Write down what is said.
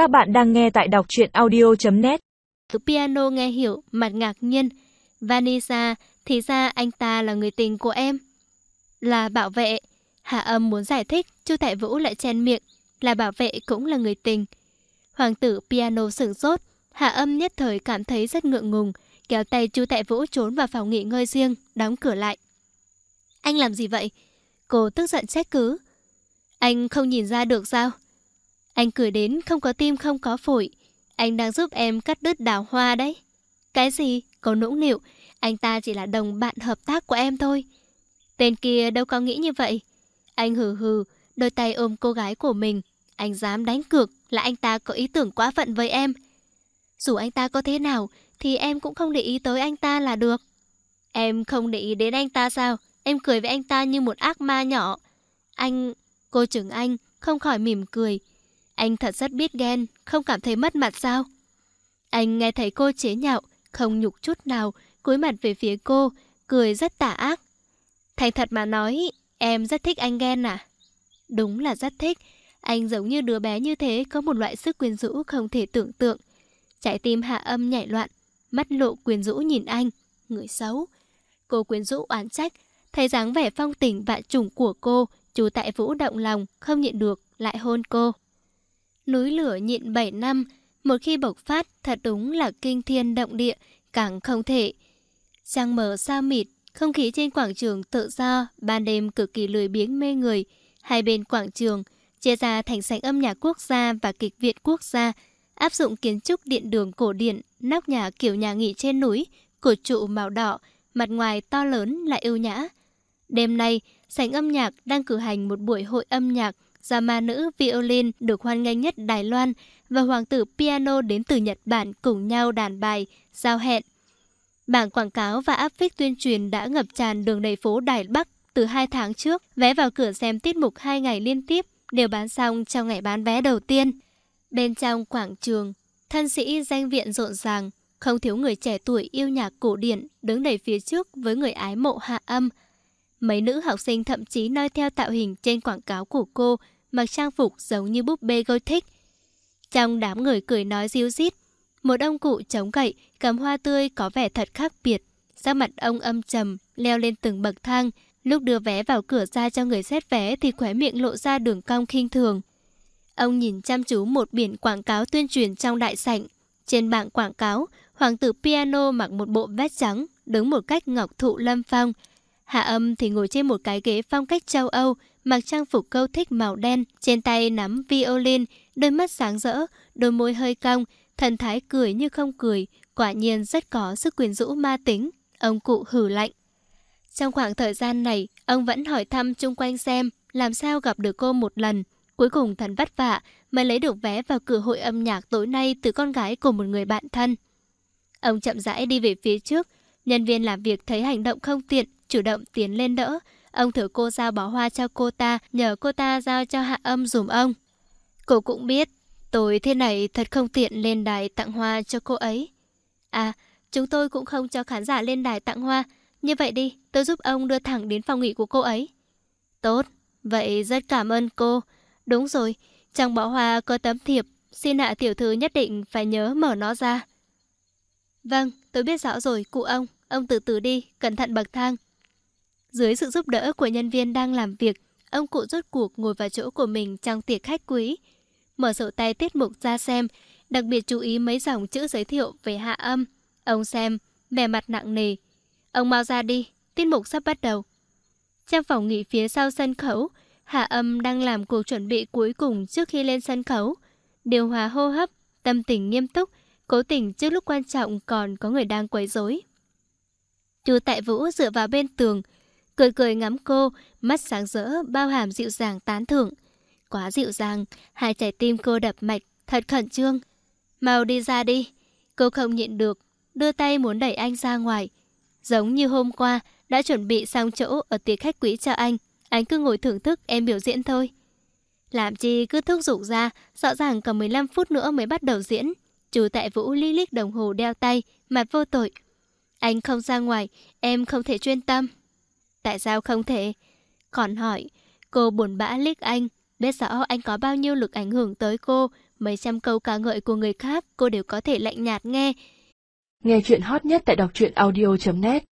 Các bạn đang nghe tại đọc truyện audio.net Piano nghe hiểu, mặt ngạc nhiên. Vanessa, thì ra anh ta là người tình của em. Là bảo vệ. Hạ âm muốn giải thích, Chu Tại Vũ lại chen miệng. Là bảo vệ cũng là người tình. Hoàng tử piano sửng sốt. Hạ âm nhất thời cảm thấy rất ngượng ngùng. Kéo tay Chu Tại Vũ trốn vào phòng nghỉ ngơi riêng, đóng cửa lại. Anh làm gì vậy? Cô tức giận trách cứ. Anh không nhìn ra được sao? Anh cười đến không có tim không có phổi. Anh đang giúp em cắt đứt đào hoa đấy. Cái gì? Có nũng nịu. Anh ta chỉ là đồng bạn hợp tác của em thôi. Tên kia đâu có nghĩ như vậy. Anh hừ hừ, đôi tay ôm cô gái của mình. Anh dám đánh cược là anh ta có ý tưởng quá phận với em. Dù anh ta có thế nào, thì em cũng không để ý tới anh ta là được. Em không để ý đến anh ta sao? Em cười với anh ta như một ác ma nhỏ. Anh... Cô trưởng anh không khỏi mỉm cười. Anh thật rất biết ghen, không cảm thấy mất mặt sao? Anh nghe thấy cô chế nhạo, không nhục chút nào, cúi mặt về phía cô, cười rất tả ác. Thành thật mà nói, em rất thích anh ghen à? Đúng là rất thích. Anh giống như đứa bé như thế có một loại sức quyến rũ không thể tưởng tượng. Trái tim hạ âm nhảy loạn, mắt lộ quyến rũ nhìn anh, người xấu. Cô quyến rũ oán trách, thấy dáng vẻ phong tình vạn trùng của cô, chú tại vũ động lòng, không nhịn được, lại hôn cô. Núi lửa nhịn 7 năm, một khi bộc phát thật đúng là kinh thiên động địa, càng không thể. Trăng mở xa mịt, không khí trên quảng trường tự do, ban đêm cực kỳ lười biếng mê người. Hai bên quảng trường, chia ra thành sảnh âm nhạc quốc gia và kịch viện quốc gia, áp dụng kiến trúc điện đường cổ điển, nóc nhà kiểu nhà nghỉ trên núi, cột trụ màu đỏ, mặt ngoài to lớn lại ưu nhã. Đêm nay, sảnh âm nhạc đang cử hành một buổi hội âm nhạc gia ma nữ violin được hoan nghênh nhất Đài Loan và hoàng tử piano đến từ Nhật Bản cùng nhau đàn bài, giao hẹn. Bảng quảng cáo và áp phích tuyên truyền đã ngập tràn đường đầy phố Đài Bắc từ hai tháng trước. Vé vào cửa xem tiết mục hai ngày liên tiếp đều bán xong trong ngày bán vé đầu tiên. Bên trong quảng trường, thân sĩ danh viện rộn ràng, không thiếu người trẻ tuổi yêu nhạc cổ điển đứng đầy phía trước với người ái mộ hạ âm. Mấy nữ học sinh thậm chí noi theo tạo hình trên quảng cáo của cô, mặc trang phục giống như búp bê Gothic. Trong đám người cười nói ríu rít, một ông cụ chống gậy, cầm hoa tươi có vẻ thật khác biệt. Sắc mặt ông âm trầm, leo lên từng bậc thang. Lúc đưa vé vào cửa ra cho người xét vé thì khóe miệng lộ ra đường cong khinh thường. Ông nhìn chăm chú một biển quảng cáo tuyên truyền trong đại sảnh. Trên bảng quảng cáo, hoàng tử piano mặc một bộ vest trắng, đứng một cách ngọc thụ lâm phong. Hạ âm thì ngồi trên một cái ghế phong cách châu Âu, mặc trang phục câu thích màu đen, trên tay nắm violin, đôi mắt sáng rỡ, đôi môi hơi cong, thần thái cười như không cười, quả nhiên rất có sức quyến rũ ma tính. Ông cụ hử lạnh. Trong khoảng thời gian này, ông vẫn hỏi thăm chung quanh xem làm sao gặp được cô một lần. Cuối cùng thần vất vả mới lấy được vé vào cửa hội âm nhạc tối nay từ con gái của một người bạn thân. Ông chậm rãi đi về phía trước, nhân viên làm việc thấy hành động không tiện, chủ động tiến lên đỡ. Ông thử cô giao bó hoa cho cô ta, nhờ cô ta giao cho hạ âm dùm ông. Cô cũng biết, tôi thế này thật không tiện lên đài tặng hoa cho cô ấy. À, chúng tôi cũng không cho khán giả lên đài tặng hoa. Như vậy đi, tôi giúp ông đưa thẳng đến phòng nghỉ của cô ấy. Tốt, vậy rất cảm ơn cô. Đúng rồi, trong bó hoa có tấm thiệp, xin hạ tiểu thư nhất định phải nhớ mở nó ra. Vâng, tôi biết rõ rồi, cụ ông. Ông từ từ đi, cẩn thận bậc thang. Dưới sự giúp đỡ của nhân viên đang làm việc, ông cụ rốt cuộc ngồi vào chỗ của mình trong tiệc khách quý. Mở sổ tay tiết mục ra xem, đặc biệt chú ý mấy dòng chữ giới thiệu về hạ âm. Ông xem, vẻ mặt nặng nề. Ông mau ra đi, tiết mục sắp bắt đầu. Trong phòng nghỉ phía sau sân khấu, Hạ âm đang làm cuộc chuẩn bị cuối cùng trước khi lên sân khấu. Điều hòa hô hấp, tâm tình nghiêm túc, cố tình trước lúc quan trọng còn có người đang quấy rối. Chu Tại Vũ dựa vào bên tường, cười cười ngắm cô, mắt sáng rỡ, bao hàm dịu dàng tán thưởng. Quá dịu dàng, hai trái tim cô đập mạch, thật khẩn trương. Mau đi ra đi. Cô không nhịn được, đưa tay muốn đẩy anh ra ngoài. Giống như hôm qua, đã chuẩn bị xong chỗ ở tiệc khách quý cho anh. Anh cứ ngồi thưởng thức em biểu diễn thôi. Làm chi cứ thúc giục ra, rõ ràng còn 15 phút nữa mới bắt đầu diễn. Chú tại Vũ li lích đồng hồ đeo tay, mặt vô tội. Anh không ra ngoài, em không thể chuyên tâm. Tại sao không thể? Còn hỏi, cô buồn bã liếc anh, biết rõ anh có bao nhiêu lực ảnh hưởng tới cô, mấy trăm câu ca ngợi của người khác cô đều có thể lạnh nhạt nghe. Nghe chuyện hot nhất tại đọc truyện audio.net